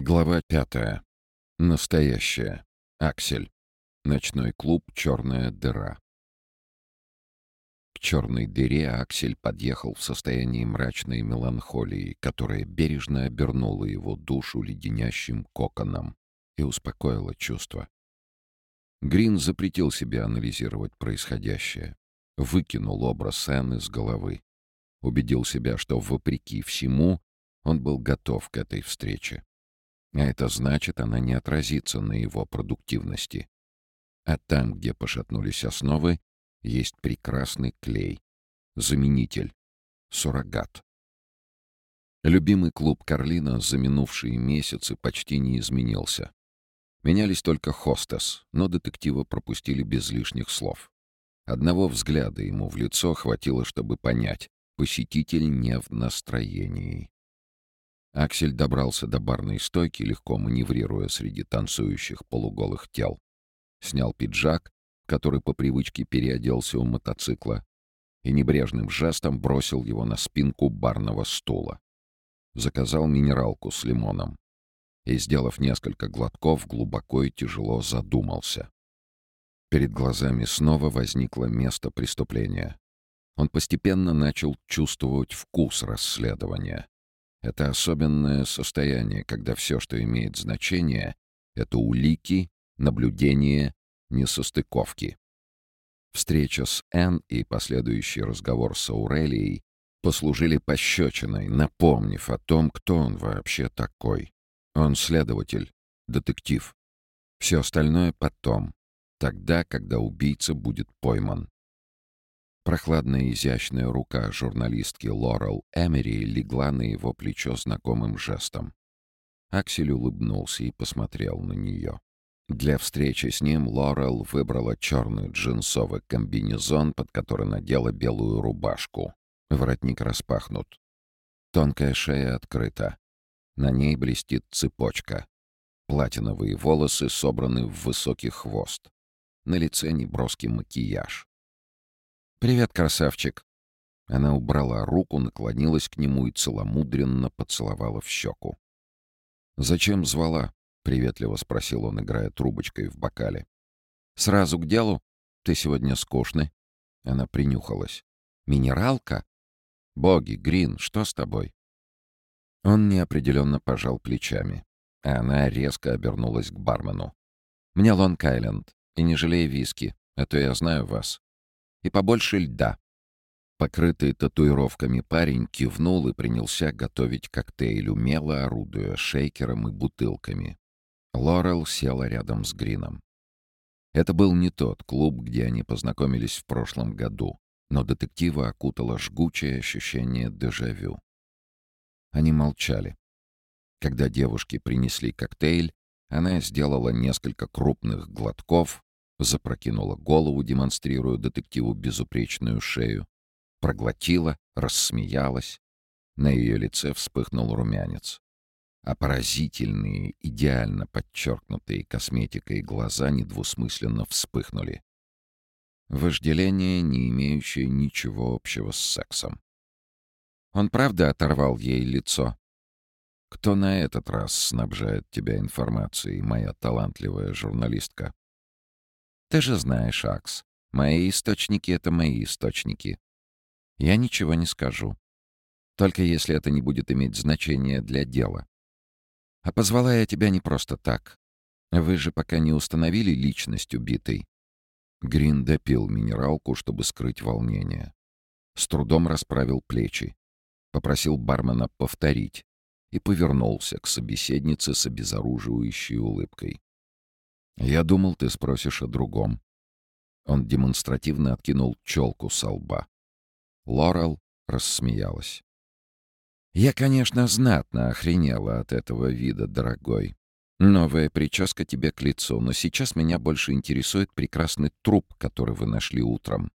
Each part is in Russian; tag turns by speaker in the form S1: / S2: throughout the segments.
S1: Глава пятая. Настоящая. Аксель. Ночной клуб «Черная дыра». К черной дыре Аксель подъехал в состоянии мрачной меланхолии, которая бережно обернула его душу леденящим коконом и успокоила чувства. Грин запретил себе анализировать происходящее, выкинул образ Энн из головы, убедил себя, что, вопреки всему, он был готов к этой встрече. А это значит, она не отразится на его продуктивности. А там, где пошатнулись основы, есть прекрасный клей. Заменитель. Суррогат. Любимый клуб Карлина за минувшие месяцы почти не изменился. Менялись только хостес, но детектива пропустили без лишних слов. Одного взгляда ему в лицо хватило, чтобы понять, посетитель не в настроении. Аксель добрался до барной стойки, легко маневрируя среди танцующих полуголых тел. Снял пиджак, который по привычке переоделся у мотоцикла, и небрежным жестом бросил его на спинку барного стула. Заказал минералку с лимоном и, сделав несколько глотков, глубоко и тяжело задумался. Перед глазами снова возникло место преступления. Он постепенно начал чувствовать вкус расследования. Это особенное состояние, когда все, что имеет значение, — это улики, наблюдения, несостыковки. Встреча с Энн и последующий разговор с Аурелией послужили пощечиной, напомнив о том, кто он вообще такой. Он следователь, детектив. Все остальное потом, тогда, когда убийца будет пойман. Прохладная изящная рука журналистки Лорел Эмери легла на его плечо знакомым жестом. Аксель улыбнулся и посмотрел на нее. Для встречи с ним Лорел выбрала черный джинсовый комбинезон, под который надела белую рубашку. Воротник распахнут. Тонкая шея открыта. На ней блестит цепочка. Платиновые волосы собраны в высокий хвост. На лице неброский макияж. «Привет, красавчик!» Она убрала руку, наклонилась к нему и целомудренно поцеловала в щеку. «Зачем звала?» — приветливо спросил он, играя трубочкой в бокале. «Сразу к делу? Ты сегодня скучный?» Она принюхалась. «Минералка? Боги, Грин, что с тобой?» Он неопределенно пожал плечами, а она резко обернулась к бармену. «Мне Лонг-Айленд, и не жалей виски, а то я знаю вас и побольше льда». Покрытый татуировками парень кивнул и принялся готовить коктейль, умело орудуя шейкером и бутылками. Лорел села рядом с Грином. Это был не тот клуб, где они познакомились в прошлом году, но детектива окутало жгучее ощущение дежавю. Они молчали. Когда девушки принесли коктейль, она сделала несколько крупных глотков, запрокинула голову, демонстрируя детективу безупречную шею, проглотила, рассмеялась. На ее лице вспыхнул румянец. А поразительные, идеально подчеркнутые косметикой глаза недвусмысленно вспыхнули. Вожделение, не имеющее ничего общего с сексом. Он правда оторвал ей лицо? Кто на этот раз снабжает тебя информацией, моя талантливая журналистка? Ты же знаешь, Акс, мои источники — это мои источники. Я ничего не скажу. Только если это не будет иметь значения для дела. А позвала я тебя не просто так. Вы же пока не установили личность убитой. Грин допил минералку, чтобы скрыть волнение. С трудом расправил плечи. Попросил бармена повторить и повернулся к собеседнице с обезоруживающей улыбкой. «Я думал, ты спросишь о другом». Он демонстративно откинул челку со лба. Лорел рассмеялась. «Я, конечно, знатно охренела от этого вида, дорогой. Новая прическа тебе к лицу, но сейчас меня больше интересует прекрасный труп, который вы нашли утром,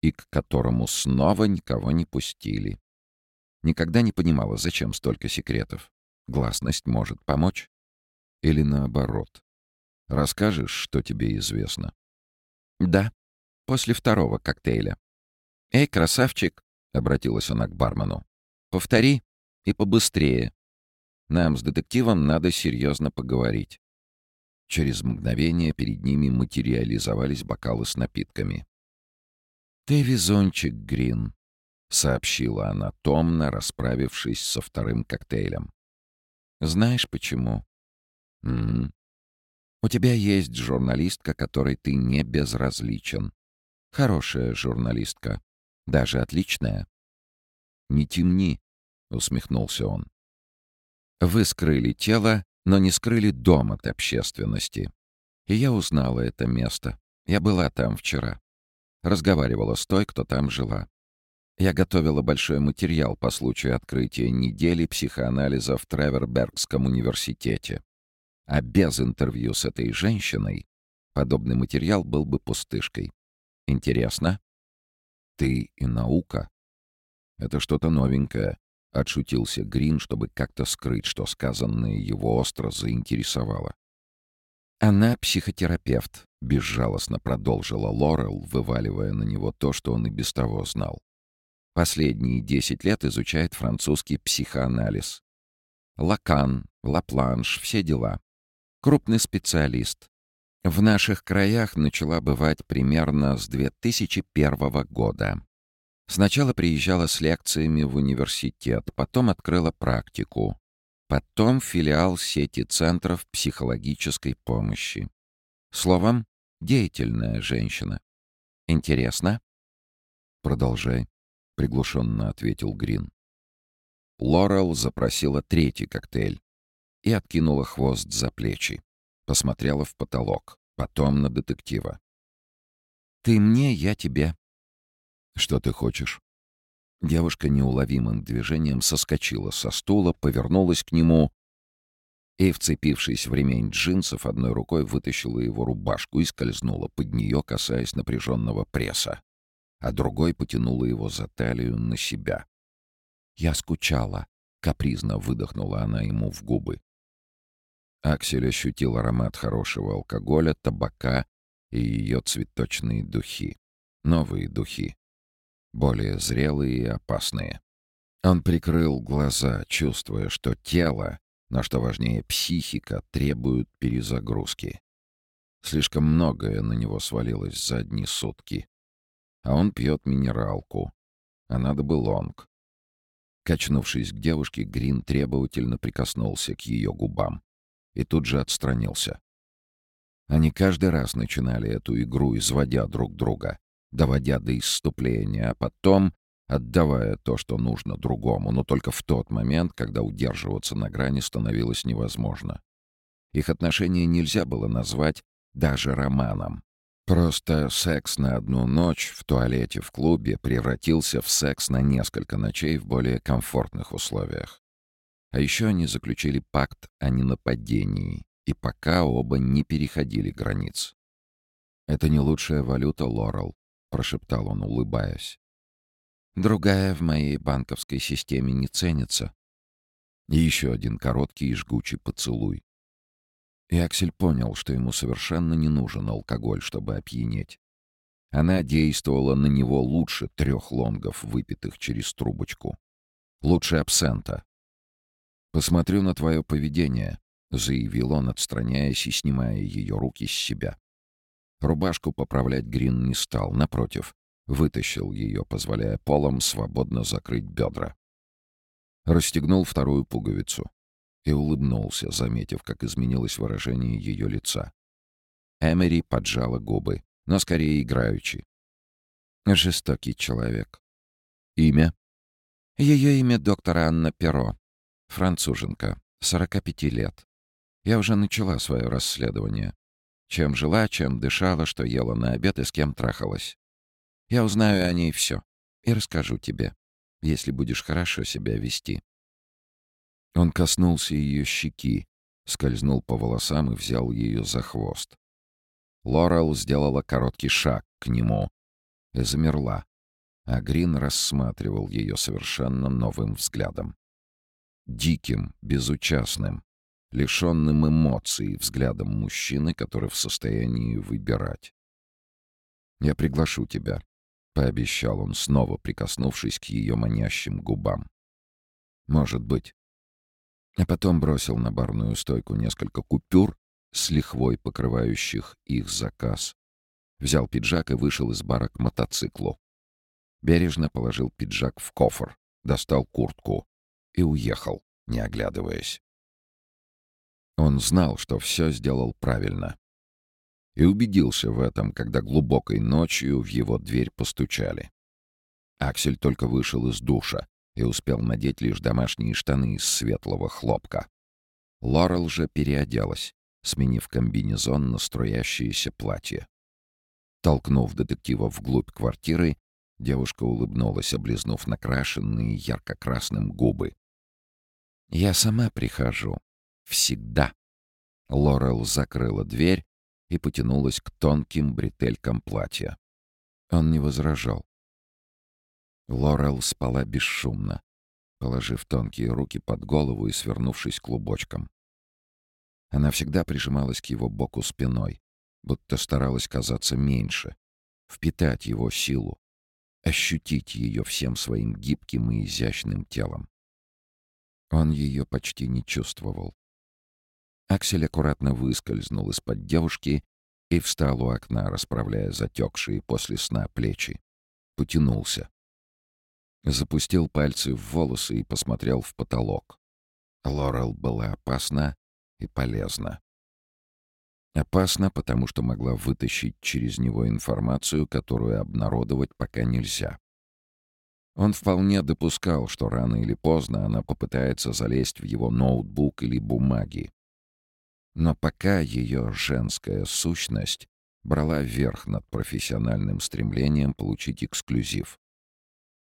S1: и к которому снова никого не пустили. Никогда не понимала, зачем столько секретов. Гласность может помочь? Или наоборот, Расскажешь, что тебе известно?» «Да, после второго коктейля». «Эй, красавчик!» — обратилась она к бармену. «Повтори и побыстрее». Нам с детективом надо серьезно поговорить». Через мгновение перед ними материализовались бокалы с напитками. «Ты везунчик, Грин», — сообщила она томно, расправившись со вторым коктейлем. «Знаешь почему?» «М -м. «У тебя есть журналистка, которой ты не безразличен. Хорошая журналистка. Даже отличная». «Не темни», — усмехнулся он. «Вы скрыли тело, но не скрыли дом от общественности. И я узнала это место. Я была там вчера. Разговаривала с той, кто там жила. Я готовила большой материал по случаю открытия недели психоанализа в Тревербергском университете. А без интервью с этой женщиной подобный материал был бы пустышкой. Интересно? Ты и наука. Это что-то новенькое, — отшутился Грин, чтобы как-то скрыть, что сказанное его остро заинтересовало. Она психотерапевт, Безжалостно продолжила Лорел, вываливая на него то, что он и без того знал. Последние десять лет изучает французский психоанализ. Лакан, Лапланш, все дела. Крупный специалист. В наших краях начала бывать примерно с 2001 года. Сначала приезжала с лекциями в университет, потом открыла практику. Потом филиал сети центров психологической помощи. Словом, Деятельная женщина. Интересно? Продолжай, приглушенно ответил Грин. Лорел запросила третий коктейль и откинула хвост за плечи. Посмотрела в потолок, потом на детектива. «Ты мне, я тебе». «Что ты хочешь?» Девушка неуловимым движением соскочила со стула, повернулась к нему и, вцепившись в ремень джинсов, одной рукой вытащила его рубашку и скользнула под нее, касаясь напряженного пресса, а другой потянула его за талию на себя. «Я скучала», — капризно выдохнула она ему в губы. Аксель ощутил аромат хорошего алкоголя, табака и ее цветочные духи. Новые духи. Более зрелые и опасные. Он прикрыл глаза, чувствуя, что тело но что важнее, психика требует перезагрузки. Слишком многое на него свалилось за одни сутки. А он пьет минералку. А надо бы лонг. Качнувшись к девушке, Грин требовательно прикоснулся к ее губам и тут же отстранился. Они каждый раз начинали эту игру, изводя друг друга, доводя до исступления, а потом отдавая то, что нужно другому, но только в тот момент, когда удерживаться на грани становилось невозможно. Их отношения нельзя было назвать даже романом. Просто секс на одну ночь в туалете в клубе превратился в секс на несколько ночей в более комфортных условиях. А еще они заключили пакт о ненападении, и пока оба не переходили границ. «Это не лучшая валюта, Лорел», — прошептал он, улыбаясь. Другая в моей банковской системе не ценится. И еще один короткий и жгучий поцелуй. И Аксель понял, что ему совершенно не нужен алкоголь, чтобы опьянеть. Она действовала на него лучше трех лонгов, выпитых через трубочку. Лучше абсента. «Посмотрю на твое поведение», — заявил он, отстраняясь и снимая ее руки с себя. Рубашку поправлять Грин не стал, напротив, Вытащил ее, позволяя полом свободно закрыть бедра. Расстегнул вторую пуговицу и улыбнулся, заметив, как изменилось выражение ее лица. Эмери поджала губы, но скорее играючи. Жестокий человек. Имя? Ее имя доктор Анна Перо. Француженка, 45 лет. Я уже начала свое расследование. Чем жила, чем дышала, что ела на обед и с кем трахалась. Я узнаю о ней все и расскажу тебе, если будешь хорошо себя вести». Он коснулся ее щеки, скользнул по волосам и взял ее за хвост. Лорел сделала короткий шаг к нему и замерла, а Грин рассматривал ее совершенно новым взглядом. Диким, безучастным, лишенным эмоций взглядом мужчины, который в состоянии выбирать. «Я приглашу тебя», — пообещал он, снова прикоснувшись к ее манящим губам. «Может быть». А потом бросил на барную стойку несколько купюр с лихвой покрывающих их заказ. Взял пиджак и вышел из бара к мотоциклу. Бережно положил пиджак в кофр, достал куртку и уехал, не оглядываясь. Он знал, что все сделал правильно. И убедился в этом, когда глубокой ночью в его дверь постучали. Аксель только вышел из душа и успел надеть лишь домашние штаны из светлого хлопка. Лорел же переоделась, сменив комбинезон на струящееся платье. Толкнув детектива вглубь квартиры, девушка улыбнулась, облизнув накрашенные ярко-красным губы. «Я сама прихожу. Всегда». Лорел закрыла дверь и потянулась к тонким бретелькам платья. Он не возражал. Лорел спала бесшумно, положив тонкие руки под голову и свернувшись клубочком. Она всегда прижималась к его боку спиной, будто старалась казаться меньше, впитать его силу, ощутить ее всем своим гибким и изящным телом. Он ее почти не чувствовал. Аксель аккуратно выскользнул из-под девушки и встал у окна, расправляя затекшие после сна плечи. Потянулся. Запустил пальцы в волосы и посмотрел в потолок. Лорел была опасна и полезна. Опасна, потому что могла вытащить через него информацию, которую обнародовать пока нельзя. Он вполне допускал, что рано или поздно она попытается залезть в его ноутбук или бумаги. Но пока ее женская сущность брала верх над профессиональным стремлением получить эксклюзив.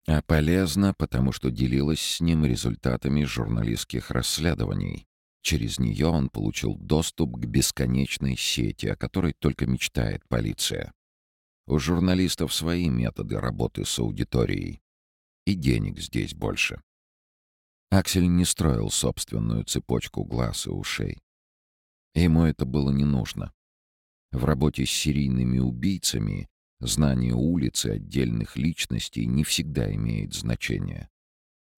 S1: А полезно, потому что делилась с ним результатами журналистских расследований. Через нее он получил доступ к бесконечной сети, о которой только мечтает полиция. У журналистов свои методы работы с аудиторией. И денег здесь больше. Аксель не строил собственную цепочку глаз и ушей. Ему это было не нужно. В работе с серийными убийцами знание улицы отдельных личностей не всегда имеет значения.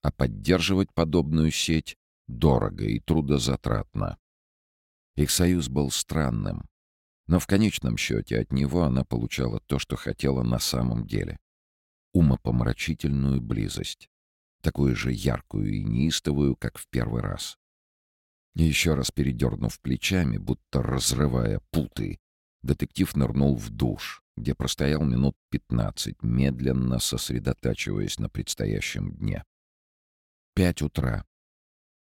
S1: А поддерживать подобную сеть дорого и трудозатратно. Их союз был странным, но в конечном счете от него она получала то, что хотела на самом деле. Умопомрачительную близость, такую же яркую и неистовую, как в первый раз. еще раз передернув плечами, будто разрывая путы, детектив нырнул в душ, где простоял минут пятнадцать, медленно сосредотачиваясь на предстоящем дне. Пять утра.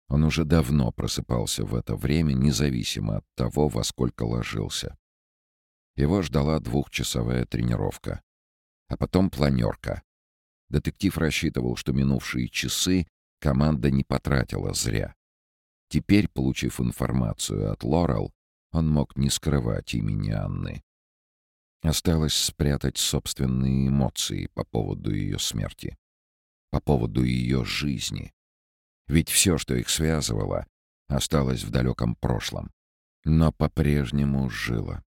S1: Он уже давно просыпался в это время, независимо от того, во сколько ложился. Его ждала двухчасовая тренировка. А потом планерка. Детектив рассчитывал, что минувшие часы команда не потратила зря. Теперь, получив информацию от Лорел, он мог не скрывать имени Анны. Осталось спрятать собственные эмоции по поводу ее смерти, по поводу ее жизни, ведь все, что их связывало, осталось в далеком прошлом, но по-прежнему жило.